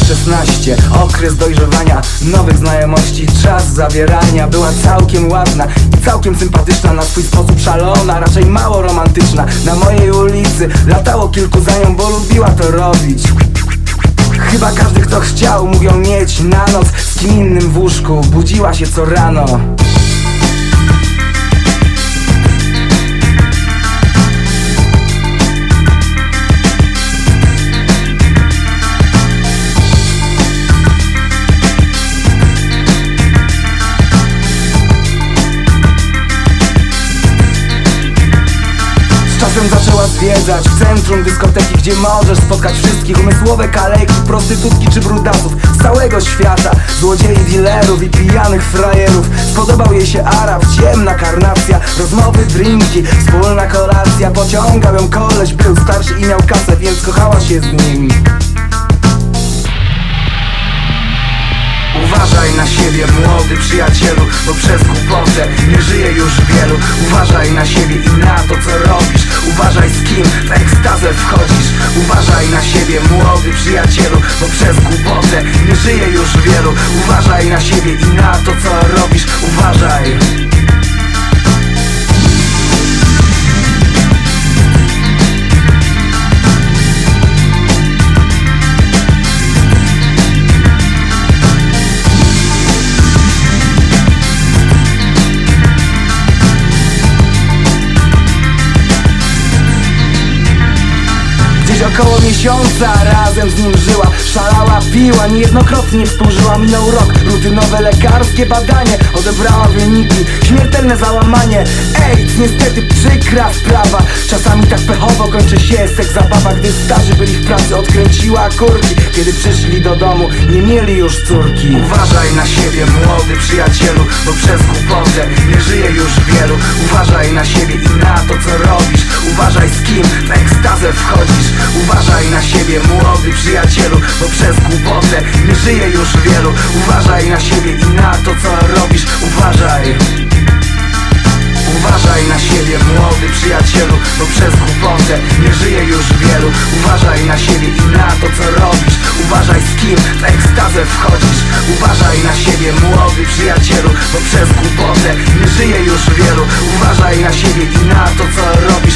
15 Okres dojrzewania, nowych znajomości Czas zawierania Była całkiem ładna i całkiem sympatyczna Na swój sposób szalona, raczej mało romantyczna. Na mojej ulicy latało kilku za nią Bo lubiła to robić. Chyba każdy kto chciał mógł ją mieć na noc Z kim innym w łóżku, budziła się co rano Czasem zaczęła zwiedzać centrum dyskoteki Gdzie możesz spotkać wszystkich umysłowe kaleki Prostytutki czy brudasów z całego świata. Złodziei, dealerów i pijanych frajerów. Spodobał jej się Arab, ciemna karnacja Rozmowy, drinki, wspólna kolacja Pociągał ją koleś, był starszy i miał kasę Więc kochała się z nim. Uważaj na siebie, młody przyjacielu Bo przez głupotę nie żyje już wielu. Uważaj na siebie i na to, co Uważaj na siebie, młody przyjacielu Bo przez głupotę nie żyje już wielu. Uważaj na siebie i na to, co robisz. Uważaj około miesiąca razem z nim żyła Szalała, piła, niejednokrotnie współżyła. Minął rok, rutynowe lekarskie badanie. Odebrała wyniki, śmiertelne załamanie. AIDS, niestety przykra sprawa. Czasami tak pechowo kończy się seks zabawa Gdy starzy byli w pracy, odkręciła kurki. Kiedy przyszli do domu, nie mieli już córki. Uważaj na siebie, młody przyjacielu Bo przez głupotę nie żyje już wielu wchodzisz. Uważaj na siebie, młody przyjacielu Bo przez głupotę nie żyje już wielu. Uważaj na siebie i na to, co robisz. Uważaj. Uważaj na siebie, młody przyjacielu Bo przez głupotę nie żyje już wielu. Uważaj na siebie i na to, co robisz. Uważaj z kim w ekstazę wchodzisz. Uważaj na siebie, młody przyjacielu Bo przez głupotę nie żyje już wielu. Uważaj na siebie i na to, co robisz